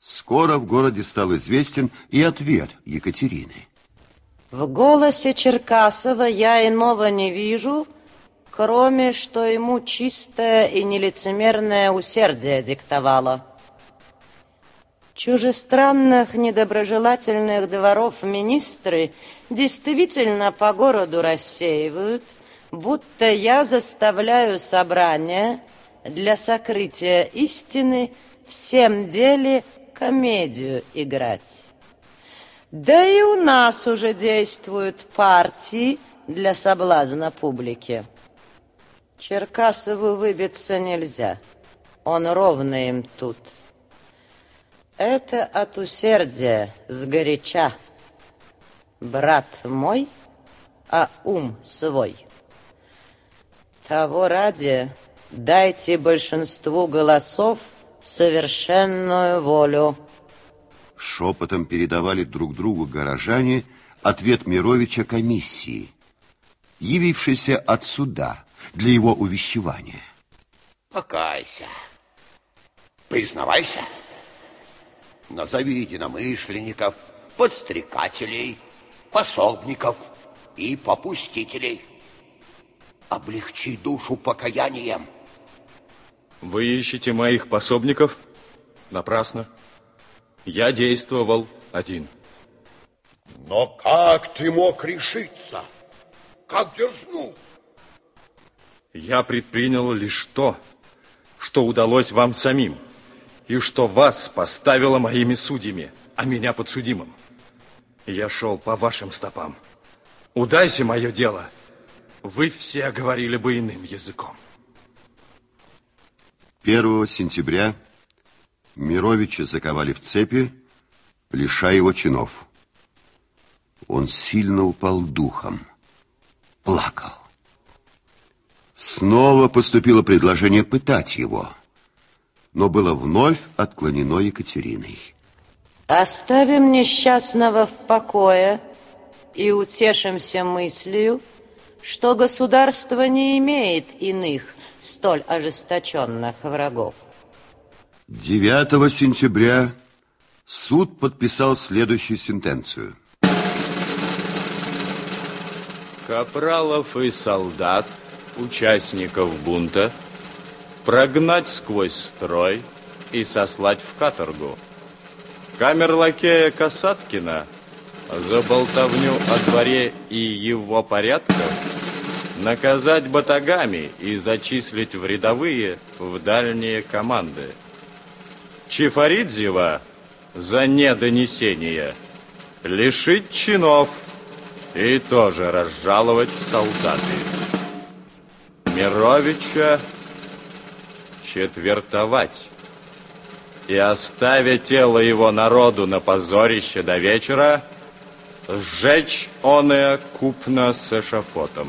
Скоро в городе стал известен и ответ Екатерины. В голосе Черкасова я иного не вижу, кроме что ему чистое и нелицемерное усердие диктовало. Чужестранных недоброжелательных дворов министры действительно по городу рассеивают, будто я заставляю собрание для сокрытия истины всем деле комедию играть. Да и у нас уже действуют партии для соблазна публики. Черкасову выбиться нельзя. Он ровно им тут. Это от усердия, сгоряча. Брат мой, а ум свой. Того ради дайте большинству голосов совершенную волю. Шепотом передавали друг другу горожане ответ Мировича комиссии, явившейся от суда для его увещевания. Покайся, признавайся, назови единомышленников, подстрекателей, пособников и попустителей. Облегчи душу покаянием. Вы ищете моих пособников? Напрасно. Я действовал один. Но как ты мог решиться? Как дерзнул? Я предпринял лишь то, что удалось вам самим, и что вас поставило моими судьями, а меня подсудимым. Я шел по вашим стопам. Удайся мое дело, вы все говорили бы иным языком. 1 сентября Мировича заковали в цепи, лишая его чинов. Он сильно упал духом, плакал. Снова поступило предложение пытать его, но было вновь отклонено Екатериной. Оставим несчастного в покое и утешимся мыслью, что государство не имеет иных столь ожесточенных врагов. 9 сентября суд подписал следующую сентенцию. Капралов и солдат, участников бунта, прогнать сквозь строй и сослать в каторгу. Камерлакея Касаткина за болтовню о дворе и его порядках наказать батагами и зачислить в рядовые в дальние команды. Чифаридзева за недонесение лишить чинов и тоже разжаловать в солдаты. Мировича четвертовать и, оставя тело его народу на позорище до вечера, сжечь оное купно с эшафотом.